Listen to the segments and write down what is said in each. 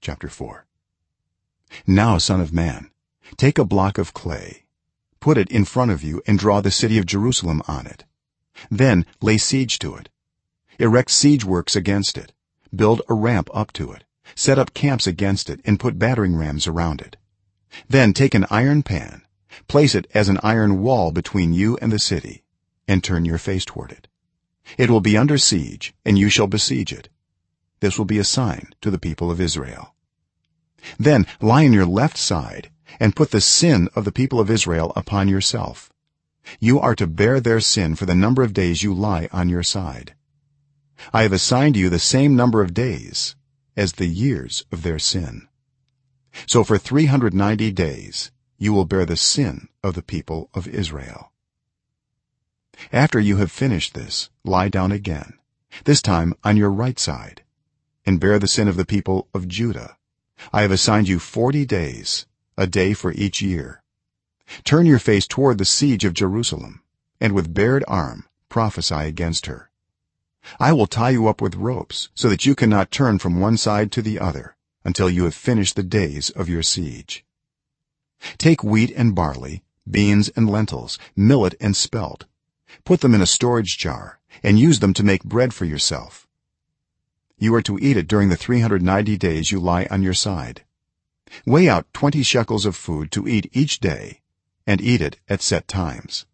chapter 4 now son of man take a block of clay put it in front of you and draw the city of jerusalem on it. Then lay siege to it. Erect siege works against it. Build a ramp up to it. Set up camps against it and put battering rams around it. Then take an iron pan place it as an iron wall between you and the city and turn your face toward it. It will be under siege and you shall besiege it this will be a sign to the people of israel. Then lie on your left side and put the sin of the people of israel upon yourself. You are to bear their sin for the number of days you lie on your side. I have assigned you the same number of days as the years of their sin. So for 390 days you will bear the sin of the people of israel. After you have finished this lie down again this time on your right side and bear the sin of the people of judah. I have assigned you 40 days a day for each year. Turn your face toward the siege of jerusalem and with bared arm prophesy against her. I will tie you up with ropes so that you cannot turn from one side to the other until you have finished the days of your siege. Take wheat and barley beans and lentils millet and spelt. Put them in a storage jar and use them to make bread for yourself you are to eat it during the 390 days you lie on your side. Weigh out 20 shekels of food to eat each day and eat it at set times.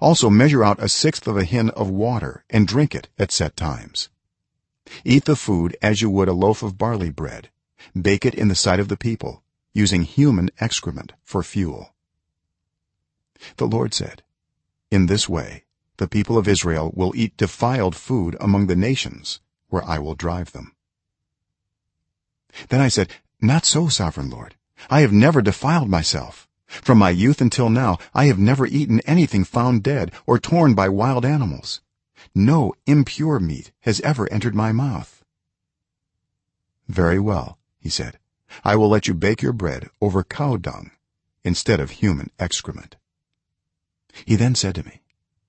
Also measure out a sixth of a hin of water and drink it at set times. Eat the food as you would a loaf of barley bread. Bake it in the sight of the people using human excrement for fuel. The lord said in this way the people of israel will eat defiled food among the nations where i will drive them. Then i said not so sovereign lord. I have never defiled myself. From my youth until now i have never eaten anything found dead or torn by wild animals. No impure meat has ever entered my mouth. Very well he said. I will let you bake your bread over cow dung instead of human excrement. He then said to me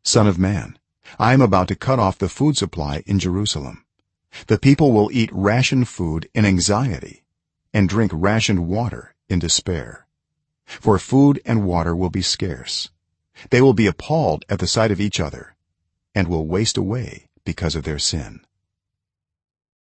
son of man i am about to cut off the food supply in jerusalem the people will eat rationed food in anxiety and drink rationed water in despair. For food and water will be scarce. They will be appalled at the sight of each other and will waste away because of their sin